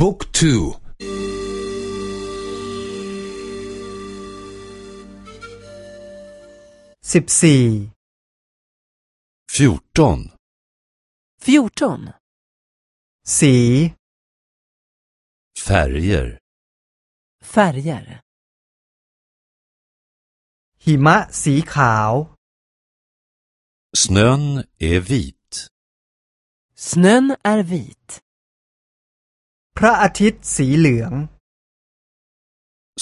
บุ๊กทู สิบสี่ fjorton, 14. สี färger, Färger. หิมะสีขาว snön är vit, Snön är vit. พระอาทิตย์สีเหลือง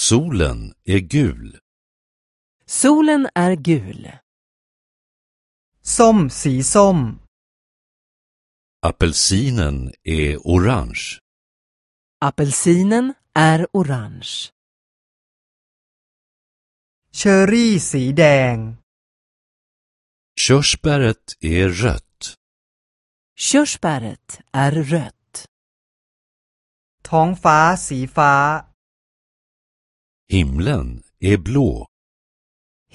solen är gul, Solen är gul. ส้มสีส้ม apelsinen är orange, Apelsinen är orange. เชอร์รี่สีแดง körsbäret är rött, Körsbäret är rött. ท้องฟ้าสีฟ้า himlen är blå,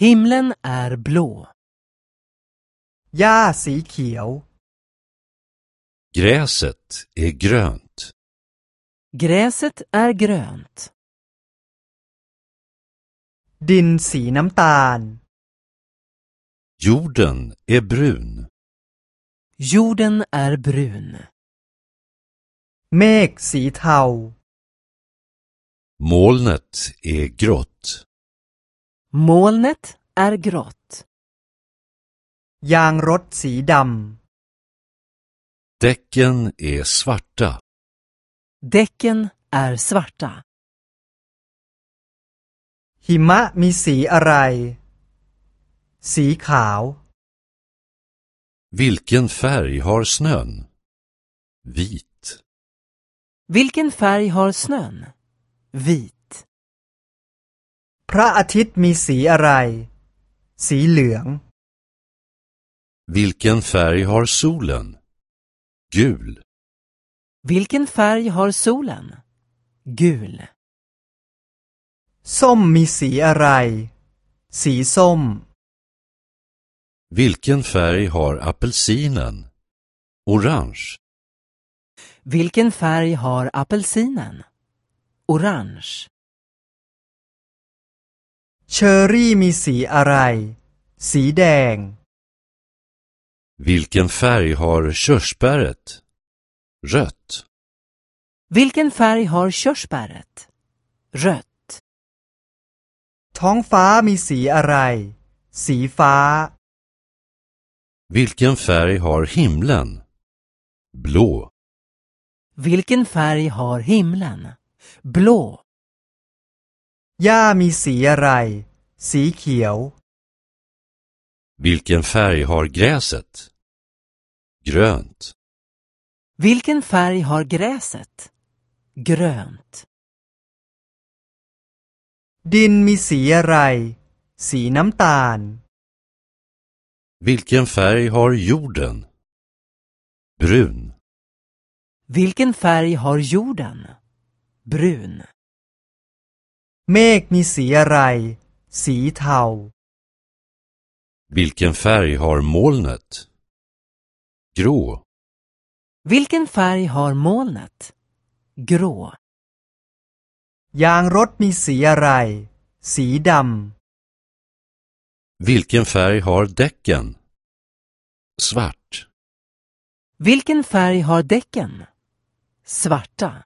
Himlen är blå. หญ้าสีเขียว gräset är grönt, Gräset är grönt. ดินสีน้ำตาล jorden är brun, Jorden är brun. เมฆสีเทา molnet är grått, Molnet är grått. ยางรถสีด däcken är svarta, Däcken är svarta. ำ หิมะมีสีอะไร สีขาว vilken färg har snön? Vit. Vilken färg har snön? Vit. พระอาทิตย์มีสีอะไร สีเหลือง Vilken färg har solen? Gul. Vilken färg har solen? Gul. ส้มมีสีอะไร สีส้ม Vilken färg har apelsinen? Orange. Vilken färg har apelsinen? Orange. เชอร์รี่มีสีอะไร สีแดง Vilken färg har körsbäret? Rött. Vilken färg har körsbäret? Rött. ท้องฟ้ามีสีอะไร สีฟ้า Vilken färg har himlen? Blå. Vilken färg har himlen? Blå. หญ้ามีสีอะไร สีเขียว Vilken färg har gräset? Grönt. Vilken färg har gräset? Grönt. ดินมีสีอะไร สีน้ำตาล Vilken färg har jorden? Brun. Vilken färg har jorden? Brun. เมฆมีสีอะไร สีเทา Vilken färg har molnet? Grå. Vilken färg har molnet? Grå. ยางรถมีสีอะไร สีด Vilken färg har däcken? Svart. Vilken färg har däcken? Svarta.